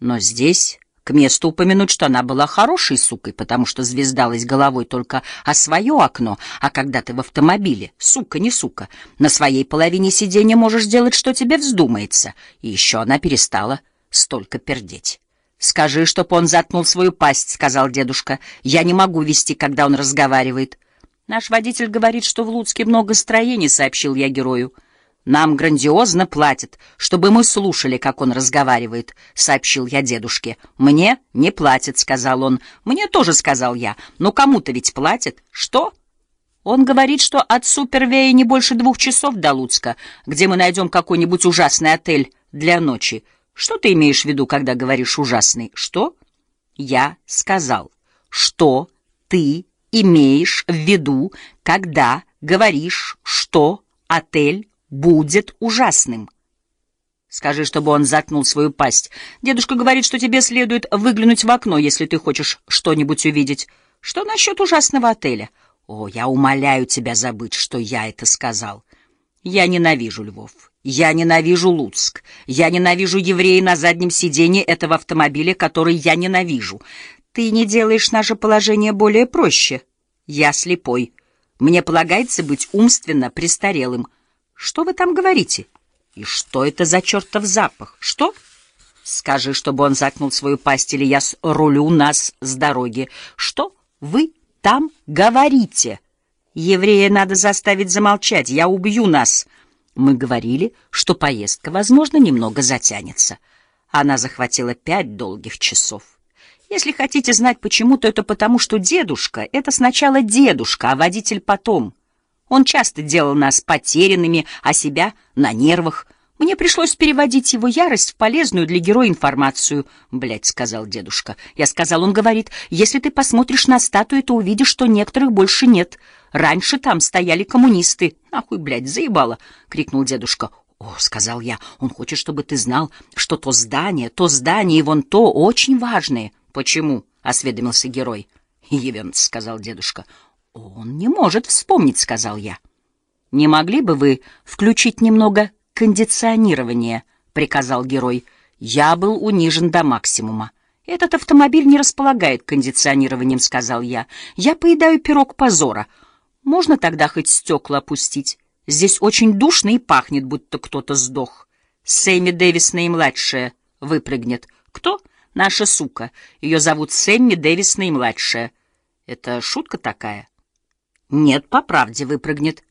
Но здесь к месту упомянуть, что она была хорошей сукой, потому что звездалась головой только о свое окно, а когда ты в автомобиле, сука не сука, на своей половине сиденья можешь делать, что тебе вздумается. И еще она перестала столько пердеть. «Скажи, чтоб он заткнул свою пасть», — сказал дедушка. «Я не могу вести, когда он разговаривает». «Наш водитель говорит, что в Луцке много строений», — сообщил я герою. «Нам грандиозно платят, чтобы мы слушали, как он разговаривает», — сообщил я дедушке. «Мне не платят», — сказал он. «Мне тоже», — сказал я. «Но кому-то ведь платят». «Что?» Он говорит, что от Супервея не больше двух часов до Луцка, где мы найдем какой-нибудь ужасный отель для ночи. Что ты имеешь в виду, когда говоришь «ужасный»? Что? Я сказал, что ты имеешь в виду, когда говоришь, что отель будет ужасным. Скажи, чтобы он заткнул свою пасть. Дедушка говорит, что тебе следует выглянуть в окно, если ты хочешь что-нибудь увидеть. Что насчет ужасного отеля? О, я умоляю тебя забыть, что я это сказал. Я ненавижу Львов. Я ненавижу Луцк. Я ненавижу еврея на заднем сиденье этого автомобиля, который я ненавижу. Ты не делаешь наше положение более проще. Я слепой. Мне полагается быть умственно престарелым. Что вы там говорите? И что это за чертов запах? Что? Скажи, чтобы он заткнул свою пасть, или я рулю нас с дороги. Что вы там говорите? Еврея надо заставить замолчать. Я убью нас. Мы говорили, что поездка, возможно, немного затянется. Она захватила пять долгих часов. Если хотите знать почему, то это потому, что дедушка — это сначала дедушка, а водитель потом. Он часто делал нас потерянными, а себя — на нервах. Мне пришлось переводить его ярость в полезную для героя информацию. Блять, сказал дедушка. Я сказал, он говорит, если ты посмотришь на статую, то увидишь, что некоторых больше нет. Раньше там стояли коммунисты. Нахуй, блядь, заебало, крикнул дедушка. О, сказал я, он хочет, чтобы ты знал, что то здание, то здание и вон то очень важные. Почему? осведомился герой. Евент, сказал дедушка. Он не может вспомнить, сказал я. Не могли бы вы включить немного кондиционирования, приказал герой. Я был унижен до максимума. Этот автомобиль не располагает кондиционированием, сказал я. Я поедаю пирог позора. Можно тогда хоть стекла опустить? Здесь очень душно и пахнет, будто кто-то сдох. Сэмми Дэвис наимладшая выпрыгнет. Кто? Наша сука. Ее зовут Сэмми Дэвис наимладшая. Это шутка такая? Нет, по правде выпрыгнет.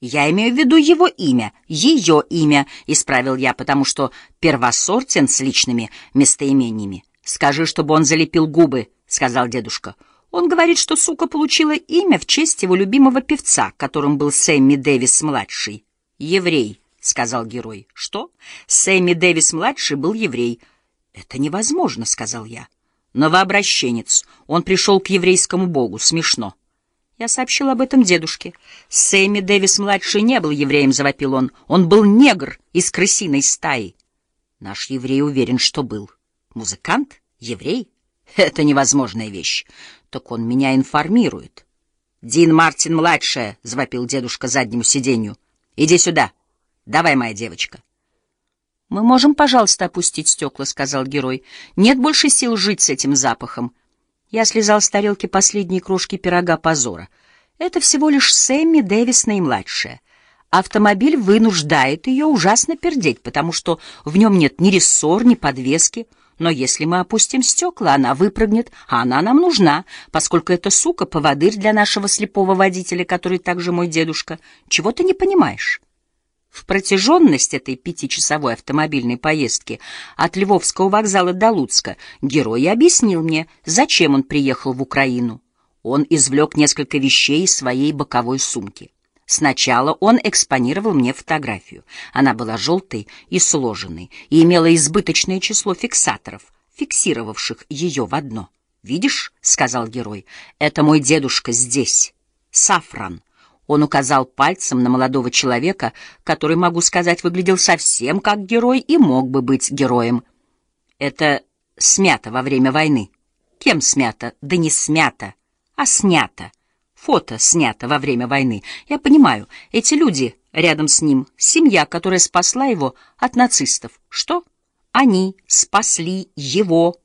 Я имею в виду его имя, ее имя, исправил я, потому что первосортен с личными местоимениями. Скажи, чтобы он залепил губы, сказал дедушка. Он говорит, что сука получила имя в честь его любимого певца, которым был Сэмми Дэвис-младший. «Еврей», — сказал герой. «Что?» «Сэмми Дэвис-младший был еврей». «Это невозможно», — сказал я. «Новообращенец. Он пришел к еврейскому богу. Смешно». Я сообщил об этом дедушке. Сэмми Дэвис-младший не был евреем, — завопил он. Он был негр из крысиной стаи. Наш еврей уверен, что был. Музыкант? Еврей? Это невозможная вещь. Так он меня информирует. «Дин Мартин-младшая!» — завопил дедушка заднему сиденью. «Иди сюда! Давай, моя девочка!» «Мы можем, пожалуйста, опустить стекла», — сказал герой. «Нет больше сил жить с этим запахом». Я слезал с тарелки последние крошки пирога позора. Это всего лишь Сэмми Дэвис наимладшая. Автомобиль вынуждает ее ужасно пердеть, потому что в нем нет ни рессор, ни подвески — но если мы опустим стекла, она выпрыгнет, а она нам нужна, поскольку эта сука — поводырь для нашего слепого водителя, который также мой дедушка. Чего ты не понимаешь? В протяженность этой пятичасовой автомобильной поездки от Львовского вокзала до Луцка герой объяснил мне, зачем он приехал в Украину. Он извлек несколько вещей из своей боковой сумки. Сначала он экспонировал мне фотографию. Она была желтой и сложенной, и имела избыточное число фиксаторов, фиксировавших ее в одно. «Видишь», — сказал герой, — «это мой дедушка здесь, Сафран». Он указал пальцем на молодого человека, который, могу сказать, выглядел совсем как герой и мог бы быть героем. Это смято во время войны. Кем смято? Да не смято, а снято. Фото снято во время войны. Я понимаю, эти люди рядом с ним — семья, которая спасла его от нацистов. Что? Они спасли его.